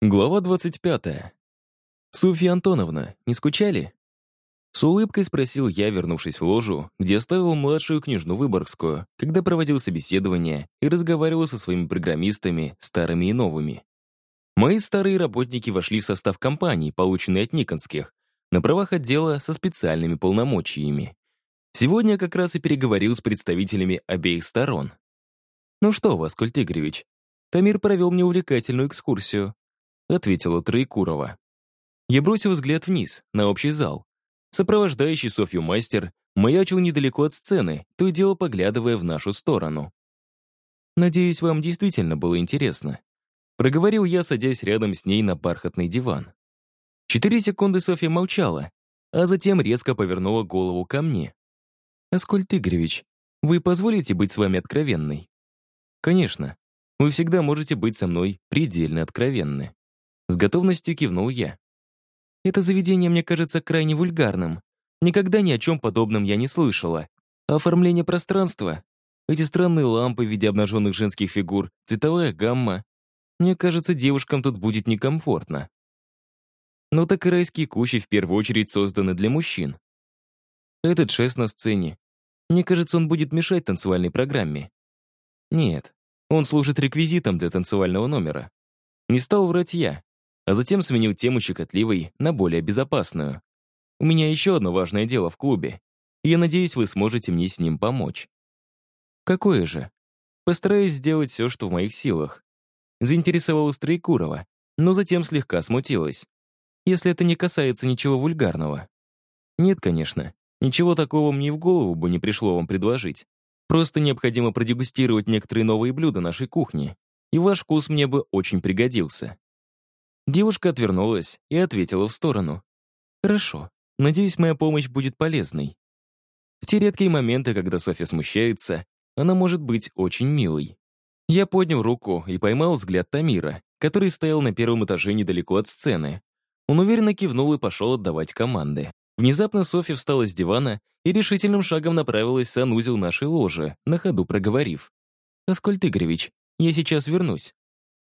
Глава 25. «Софья Антоновна, не скучали?» С улыбкой спросил я, вернувшись в ложу, где оставил младшую княжну Выборгскую, когда проводил собеседование и разговаривал со своими программистами, старыми и новыми. Мои старые работники вошли в состав компании, полученной от Никонских, на правах отдела со специальными полномочиями. Сегодня я как раз и переговорил с представителями обеих сторон. «Ну что у вас, Кольт Игоревич?» Тамир провел мне увлекательную экскурсию, ответила Троекурова. Я бросил взгляд вниз, на общий зал. Сопровождающий Софью мастер маячил недалеко от сцены, то и дело поглядывая в нашу сторону. «Надеюсь, вам действительно было интересно», проговорил я, садясь рядом с ней на бархатный диван. Четыре секунды Софья молчала, а затем резко повернула голову ко мне. «Аскольд Игоревич, вы позволите быть с вами откровенной?» «Конечно. Вы всегда можете быть со мной предельно откровенны». С готовностью кивнул я. Это заведение мне кажется крайне вульгарным. Никогда ни о чем подобном я не слышала. оформление пространства, эти странные лампы в виде обнаженных женских фигур, цветовая гамма. Мне кажется, девушкам тут будет некомфортно. Но так и райские кущи в первую очередь созданы для мужчин. Этот шест на сцене. Мне кажется, он будет мешать танцевальной программе. Нет, он служит реквизитом для танцевального номера. Не стал врать я а затем сменил тему щекотливой на более безопасную. У меня еще одно важное дело в клубе. И я надеюсь, вы сможете мне с ним помочь. Какое же? Постараюсь сделать все, что в моих силах. Заинтересовалась Троекурова, но затем слегка смутилась. Если это не касается ничего вульгарного. Нет, конечно. Ничего такого мне в голову бы не пришло вам предложить. Просто необходимо продегустировать некоторые новые блюда нашей кухни. И ваш вкус мне бы очень пригодился. Девушка отвернулась и ответила в сторону. «Хорошо. Надеюсь, моя помощь будет полезной». В те редкие моменты, когда Софья смущается, она может быть очень милой. Я поднял руку и поймал взгляд Тамира, который стоял на первом этаже недалеко от сцены. Он уверенно кивнул и пошел отдавать команды. Внезапно Софья встала с дивана и решительным шагом направилась в санузел нашей ложи, на ходу проговорив. «Аскольд Игоревич, я сейчас вернусь».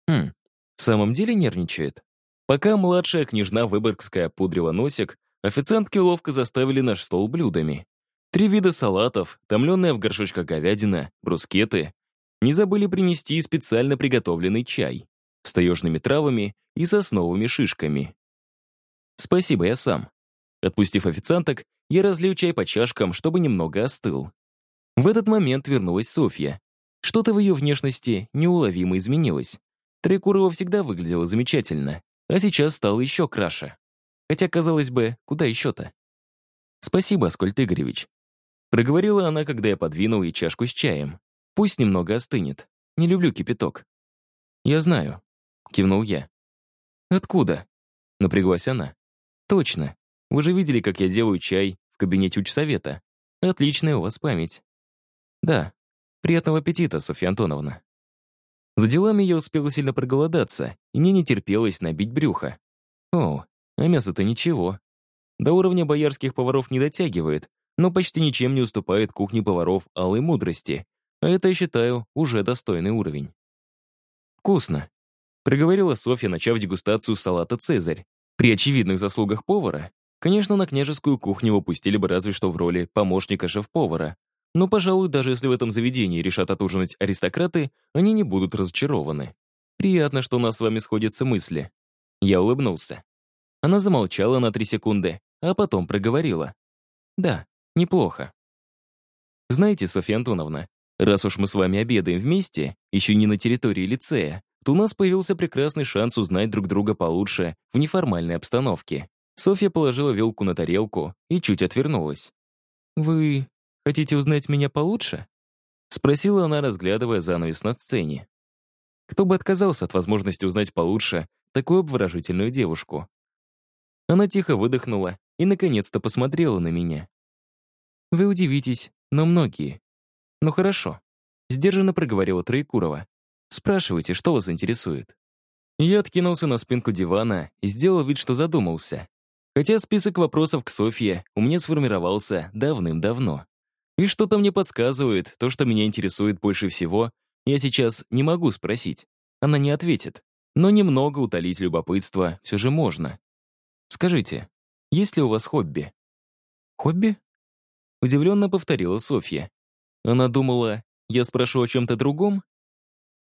«Хм, в самом деле нервничает?» Пока младшая княжна Выборгская пудрила носик, официантки ловко заставили наш стол блюдами. Три вида салатов, томленная в горшочках говядина, брускеты. Не забыли принести и специально приготовленный чай с таежными травами и сосновыми шишками. Спасибо, я сам. Отпустив официанток, я разлил чай по чашкам, чтобы немного остыл. В этот момент вернулась Софья. Что-то в ее внешности неуловимо изменилось. Трекурова всегда выглядела замечательно а сейчас стал еще краше. Хотя, казалось бы, куда еще-то? «Спасибо, Аскольд Игоревич», — проговорила она, когда я подвинул ей чашку с чаем. «Пусть немного остынет. Не люблю кипяток». «Я знаю», — кивнул я. «Откуда?» — напряглась она. «Точно. Вы же видели, как я делаю чай в кабинете учсовета. Отличная у вас память». «Да. Приятного аппетита, Софья Антоновна». За делами я успел сильно проголодаться, и мне не терпелось набить брюхо. О, а мясо-то ничего. До уровня боярских поваров не дотягивает, но почти ничем не уступает кухне поваров алой мудрости, а это, я считаю, уже достойный уровень. «Вкусно», — проговорила Софья, начав дегустацию салата «Цезарь». При очевидных заслугах повара, конечно, на княжескую кухню выпустили бы разве что в роли помощника шеф-повара, но, пожалуй, даже если в этом заведении решат отужинать аристократы, они не будут разочарованы. Приятно, что у нас с вами сходятся мысли. Я улыбнулся. Она замолчала на три секунды, а потом проговорила. Да, неплохо. Знаете, Софья Антоновна, раз уж мы с вами обедаем вместе, еще не на территории лицея, то у нас появился прекрасный шанс узнать друг друга получше в неформальной обстановке. Софья положила вилку на тарелку и чуть отвернулась. «Вы Хотите узнать меня получше?» Спросила она, разглядывая занавес на сцене. Кто бы отказался от возможности узнать получше такую обворожительную девушку? Она тихо выдохнула и, наконец-то, посмотрела на меня. «Вы удивитесь, но многие. Ну хорошо», — сдержанно проговорила Троекурова. «Спрашивайте, что вас интересует?» Я откинулся на спинку дивана и сделал вид, что задумался. Хотя список вопросов к Софье у меня сформировался давным-давно. И что-то мне подсказывает, то, что меня интересует больше всего, я сейчас не могу спросить. Она не ответит. Но немного утолить любопытство все же можно. Скажите, есть ли у вас хобби? Хобби? Удивленно повторила Софья. Она думала, я спрошу о чем-то другом?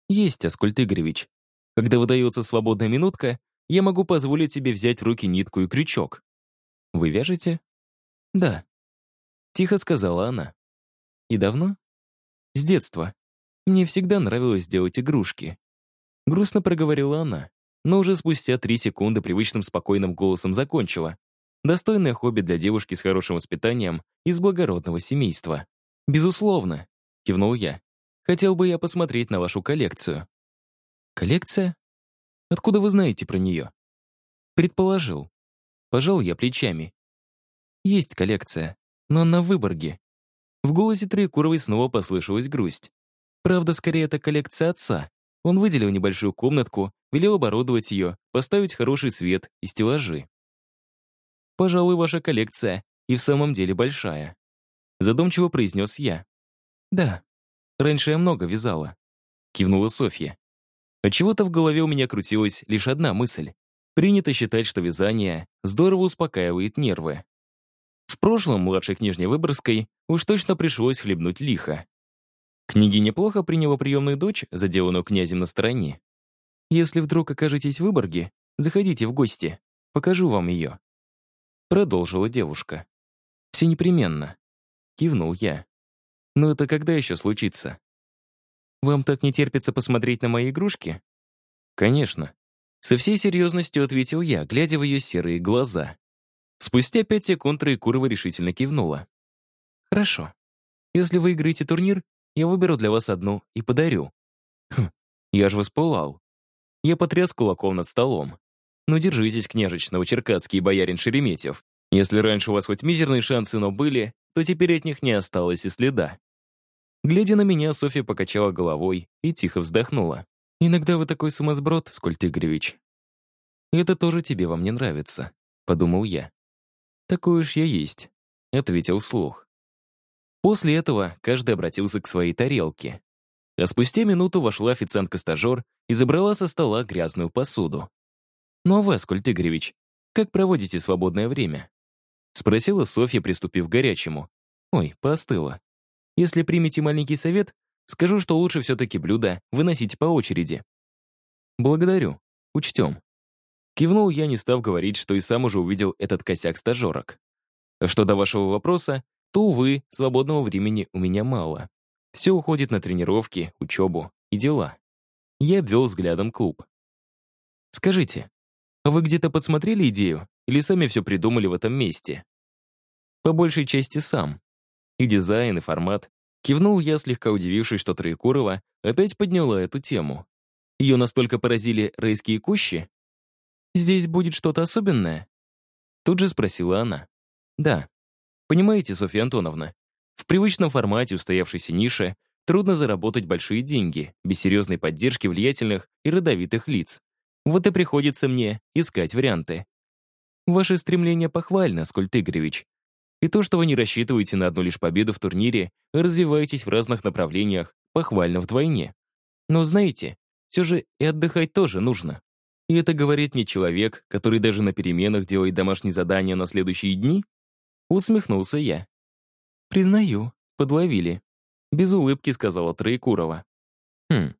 Есть, Аскольд Игоревич. Когда выдается свободная минутка, я могу позволить себе взять в руки нитку и крючок. Вы вяжете? Да. Тихо сказала она. И давно? С детства. Мне всегда нравилось делать игрушки. Грустно проговорила она, но уже спустя три секунды привычным спокойным голосом закончила. Достойное хобби для девушки с хорошим воспитанием из благородного семейства. «Безусловно», — кивнул я. «Хотел бы я посмотреть на вашу коллекцию». «Коллекция? Откуда вы знаете про нее?» «Предположил». Пожал я плечами. «Есть коллекция, но она в Выборге». В голосе Троекуровой снова послышалась грусть. Правда, скорее это коллекция отца. Он выделил небольшую комнатку, велел оборудовать ее, поставить хороший свет и стеллажи. Пожалуй, ваша коллекция и в самом деле большая. Задумчиво произнес я. Да, раньше я много вязала. Кивнула Софья. Отчего-то в голове у меня крутилась лишь одна мысль. Принято считать, что вязание здорово успокаивает нервы. В прошлом младшей княжне Выборгской уж точно пришлось хлебнуть лихо. Книги неплохо приняла приемную дочь, заделанную князем на стороне. Если вдруг окажетесь в Выборге, заходите в гости, покажу вам ее. Продолжила девушка. «Все непременно». Кивнул я. «Но это когда еще случится?» «Вам так не терпится посмотреть на мои игрушки?» «Конечно». Со всей серьезностью ответил я, глядя в ее серые глаза. Спустя пять секунд Райкурова решительно кивнула. «Хорошо. Если вы играете турнир, я выберу для вас одну и подарю». «Хм, я ж воспылал». Я потряс кулаком над столом. Ну, держитесь, княжич, новочеркасский боярин Шереметьев. Если раньше у вас хоть мизерные шансы, но были, то теперь от них не осталось и следа. Глядя на меня, Софья покачала головой и тихо вздохнула. «Иногда вы такой сумасброд, Скольд Игоревич». «Это тоже тебе во мне нравится», — подумал я. «Такой уж я есть», — ответил слух. После этого каждый обратился к своей тарелке. А спустя минуту вошла официантка-стажер и забрала со стола грязную посуду. «Ну а вы, Аскольд Игоревич, как проводите свободное время?» Спросила Софья, приступив к горячему. «Ой, поостыло. Если примете маленький совет, скажу, что лучше все-таки блюда выносить по очереди». «Благодарю. Учтем». Кивнул я, не став говорить, что и сам уже увидел этот косяк стажерок. Что до вашего вопроса, то, увы, свободного времени у меня мало. Все уходит на тренировки, учебу и дела. Я обвел взглядом клуб. «Скажите, а вы где-то подсмотрели идею или сами все придумали в этом месте? По большей части сам. И дизайн, и формат. Кивнул я, слегка удивившись, что Троекурова опять подняла эту тему. Ее настолько поразили райские кущи? «Здесь будет что-то особенное?» Тут же спросила она. «Да. Понимаете, Софья Антоновна, в привычном формате устоявшейся нише трудно заработать большие деньги без серьезной поддержки влиятельных и родовитых лиц. Вот и приходится мне искать варианты. Ваше стремление похвально, Скольд Игоревич. И то, что вы не рассчитываете на одну лишь победу в турнире, и развиваетесь в разных направлениях, похвально вдвойне. Но знаете, все же и отдыхать тоже нужно. И это говорит мне человек, который даже на переменах делает домашние задания на следующие дни? Усмехнулся я. Признаю, подловили. Без улыбки сказала Троекурова. Хм,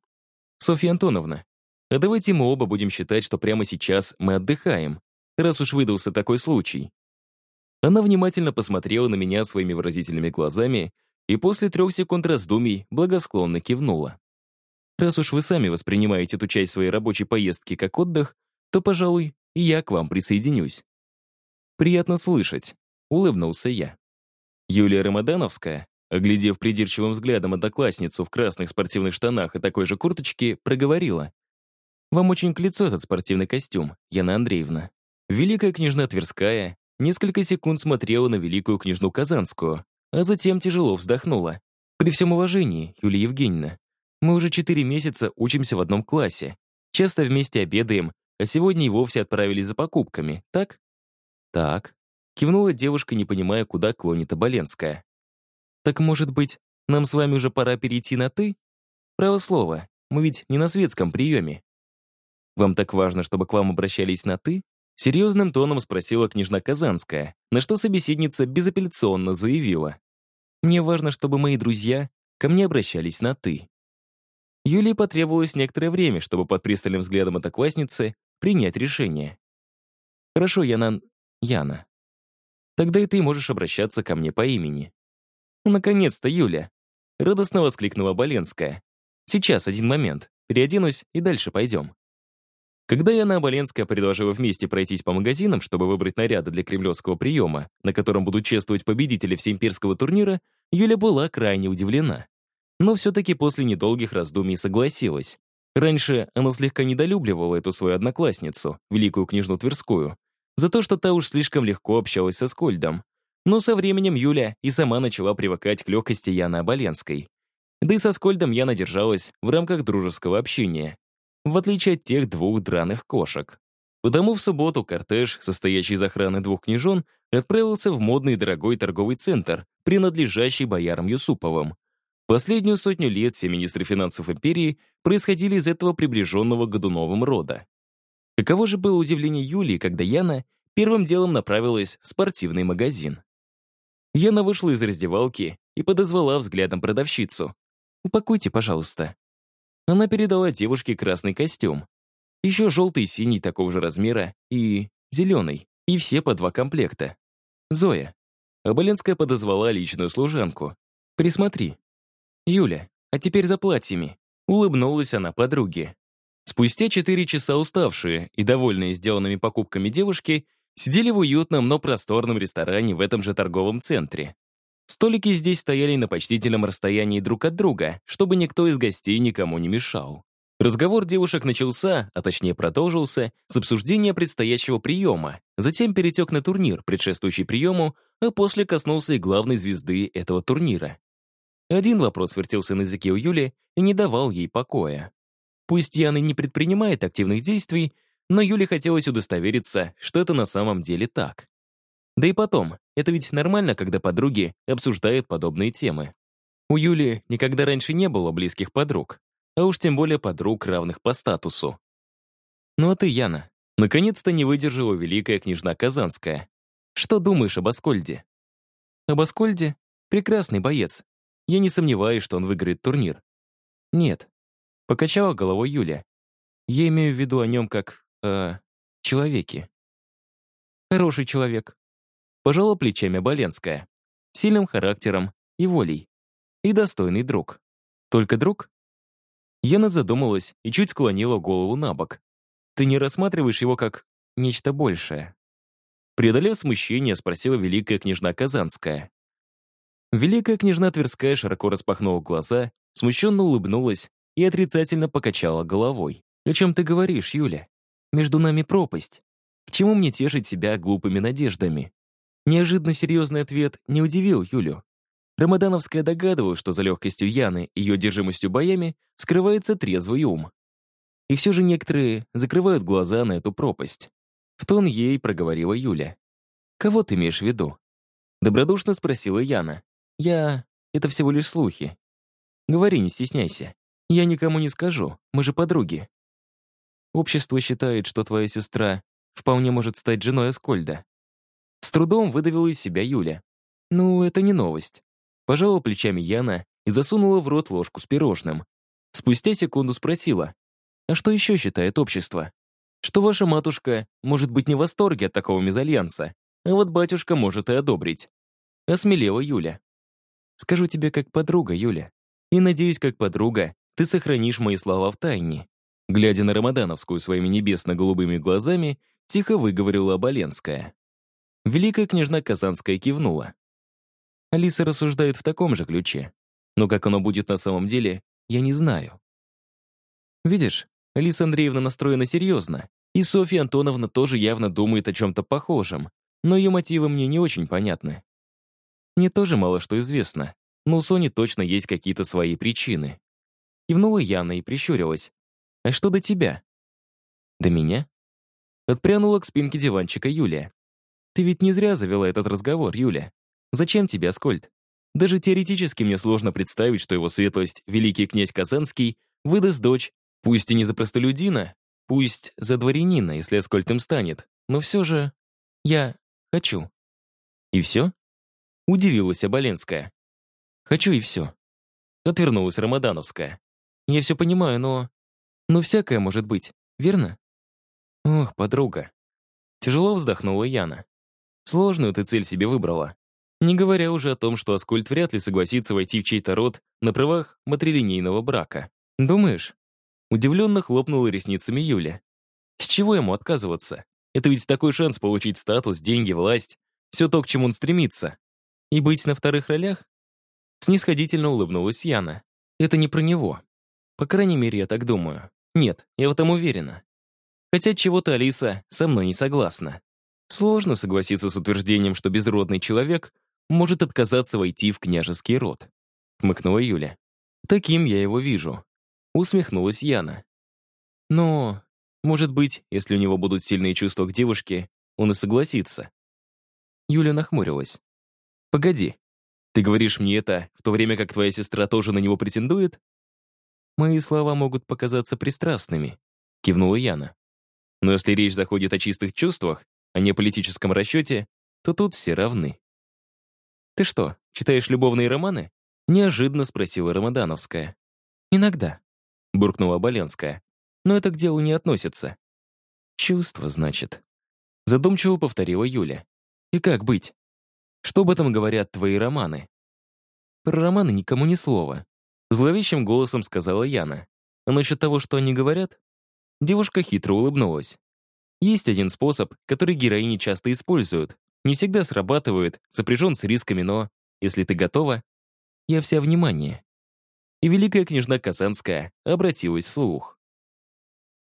Софья Антоновна, а давайте мы оба будем считать, что прямо сейчас мы отдыхаем, раз уж выдался такой случай. Она внимательно посмотрела на меня своими выразительными глазами и после трех секунд раздумий благосклонно кивнула. Раз уж вы сами воспринимаете эту часть своей рабочей поездки как отдых, то, пожалуй, и я к вам присоединюсь. Приятно слышать, улыбнулся я. Юлия Рамадановская, оглядев придирчивым взглядом одноклассницу в красных спортивных штанах и такой же курточке, проговорила — вам очень к лицу этот спортивный костюм, Яна Андреевна. Великая княжна Тверская несколько секунд смотрела на великую княжну Казанскую, а затем тяжело вздохнула. При всем уважении, Юлия Евгеньевна, мы уже четыре месяца учимся в одном классе, часто вместе обедаем, а сегодня и вовсе отправились за покупками, так? Так. Кивнула девушка, не понимая, куда клонит Оболенская. Так, может быть, нам с вами уже пора перейти на «ты»? Право слово, мы ведь не на светском приеме. Вам так важно, чтобы к вам обращались на «ты»?» Серьезным тоном спросила княжна Казанская, на что собеседница безапелляционно заявила. «Мне важно, чтобы мои друзья ко мне обращались на «ты». Юлии потребовалось некоторое время, чтобы под пристальным взглядом одноклассницы принять решение. «Хорошо, Яна... Яна. Тогда и ты можешь обращаться ко мне по имени». «Наконец-то, Юля!» — радостно воскликнула Боленская. «Сейчас, один момент. Переоденусь и дальше пойдем». Когда Яна Оболенская предложила вместе пройтись по магазинам, чтобы выбрать наряды для кремлевского приема, на котором будут чествовать победители всеимперского турнира, Юля была крайне удивлена. Но все-таки после недолгих раздумий согласилась. Раньше она слегка недолюбливала эту свою одноклассницу, великую княжну Тверскую, за то, что та уж слишком легко общалась со Скольдом. Но со временем Юля и сама начала привыкать к легкости Яны Оболенской. Да и со Скольдом Яна держалась в рамках дружеского общения в отличие от тех двух драных кошек. Потому в субботу кортеж, состоящий из охраны двух княжон, отправился в модный дорогой торговый центр, принадлежащий боярам Юсуповым. Последнюю сотню лет все министры финансов империи происходили из этого приближенного Годуновым рода. Каково же было удивление Юлии, когда Яна первым делом направилась в спортивный магазин. Яна вышла из раздевалки и подозвала взглядом продавщицу. «Упакуйте, пожалуйста». Она передала девушке красный костюм. Еще желтый и синий такого же размера и зеленый. И все по два комплекта. Зоя. Аболенская подозвала личную служанку. «Присмотри». «Юля, а теперь за платьями». Улыбнулась она подруге. Спустя четыре часа уставшие и довольные сделанными покупками девушки сидели в уютном, но просторном ресторане в этом же торговом центре. Столики здесь стояли на почтительном расстоянии друг от друга, чтобы никто из гостей никому не мешал. Разговор девушек начался, а точнее продолжился, с обсуждения предстоящего приема, затем перетек на турнир, предшествующий приему, а после коснулся и главной звезды этого турнира. Один вопрос вертелся на языке у Юли и не давал ей покоя. Пусть Яна не предпринимает активных действий, но Юле хотелось удостовериться, что это на самом деле так. Да и потом, это ведь нормально, когда подруги обсуждают подобные темы. У Юли никогда раньше не было близких подруг, а уж тем более подруг, равных по статусу. Ну а ты, Яна, наконец-то не выдержала великая княжна Казанская. Что думаешь об Аскольде? Об Аскольде? Прекрасный боец. Я не сомневаюсь, что он выиграет турнир. Нет. Покачала головой Юля. Я имею в виду о нем как о человеке. Хороший человек, Пожала плечами Боленская. Сильным характером и волей. И достойный друг. Только друг? Яна задумалась и чуть склонила голову на бок. Ты не рассматриваешь его как нечто большее? Преодолев смущение, спросила великая княжна Казанская. Великая княжна Тверская широко распахнула глаза, смущенно улыбнулась и отрицательно покачала головой. «О чем ты говоришь, Юля? Между нами пропасть. К чему мне тешить себя глупыми надеждами? Неожиданно серьезный ответ не удивил Юлю. Рамадановская догадывалась, что за легкостью Яны и ее держимостью боями скрывается трезвый ум. И все же некоторые закрывают глаза на эту пропасть. В тон ей проговорила Юля. «Кого ты имеешь в виду?» Добродушно спросила Яна. «Я... Это всего лишь слухи. Говори, не стесняйся. Я никому не скажу, мы же подруги. Общество считает, что твоя сестра вполне может стать женой Аскольда. С трудом выдавила из себя Юля. «Ну, это не новость». Пожала плечами Яна и засунула в рот ложку с пирожным. Спустя секунду спросила, «А что еще считает общество?» «Что ваша матушка может быть не в восторге от такого мезальянса, а вот батюшка может и одобрить». Осмелела Юля. «Скажу тебе как подруга, Юля. И надеюсь, как подруга, ты сохранишь мои слова в тайне». Глядя на Рамадановскую своими небесно-голубыми глазами, тихо выговорила Оболенская. Великая княжна Казанская кивнула. Алиса рассуждает в таком же ключе. Но как оно будет на самом деле, я не знаю. Видишь, Алиса Андреевна настроена серьезно, и Софья Антоновна тоже явно думает о чем-то похожем, но ее мотивы мне не очень понятны. Мне тоже мало что известно, но у Сони точно есть какие-то свои причины. Кивнула Яна и прищурилась. «А что до тебя?» «До меня?» Отпрянула к спинке диванчика Юлия. Ты ведь не зря завела этот разговор, Юля. Зачем тебе Аскольд? Даже теоретически мне сложно представить, что его светлость, великий князь Казанский, выдаст дочь, пусть и не за простолюдина, пусть за дворянина, если Аскольд им станет, но все же я хочу. И все? Удивилась Оболенская. Хочу и все. Отвернулась Рамадановская. Я все понимаю, но... Но всякое может быть, верно? Ох, подруга. Тяжело вздохнула Яна. Сложную ты цель себе выбрала. Не говоря уже о том, что Аскольд вряд ли согласится войти в чей-то род на правах матрилинейного брака. Думаешь? Удивленно хлопнула ресницами Юля. С чего ему отказываться? Это ведь такой шанс получить статус, деньги, власть. Все то, к чему он стремится. И быть на вторых ролях? Снисходительно улыбнулась Яна. Это не про него. По крайней мере, я так думаю. Нет, я в этом уверена. Хотя чего-то Алиса со мной не согласна. Сложно согласиться с утверждением, что безродный человек может отказаться войти в княжеский род. Хмыкнула Юля. Таким я его вижу. Усмехнулась Яна. Но, может быть, если у него будут сильные чувства к девушке, он и согласится. Юля нахмурилась. «Погоди, ты говоришь мне это, в то время как твоя сестра тоже на него претендует?» «Мои слова могут показаться пристрастными», — кивнула Яна. «Но если речь заходит о чистых чувствах, а не о политическом расчете, то тут все равны». «Ты что, читаешь любовные романы?» — неожиданно спросила Рамадановская. «Иногда», — буркнула Боленская. «Но это к делу не относится». «Чувство, значит», — задумчиво повторила Юля. «И как быть? Что об этом говорят твои романы?» «Про романы никому ни слова», — зловещим голосом сказала Яна. «А насчет того, что они говорят?» Девушка хитро улыбнулась. «Есть один способ, который героини часто используют, не всегда срабатывает, сопряжен с рисками, но, если ты готова, я вся внимание. И великая княжна Казанская обратилась вслух.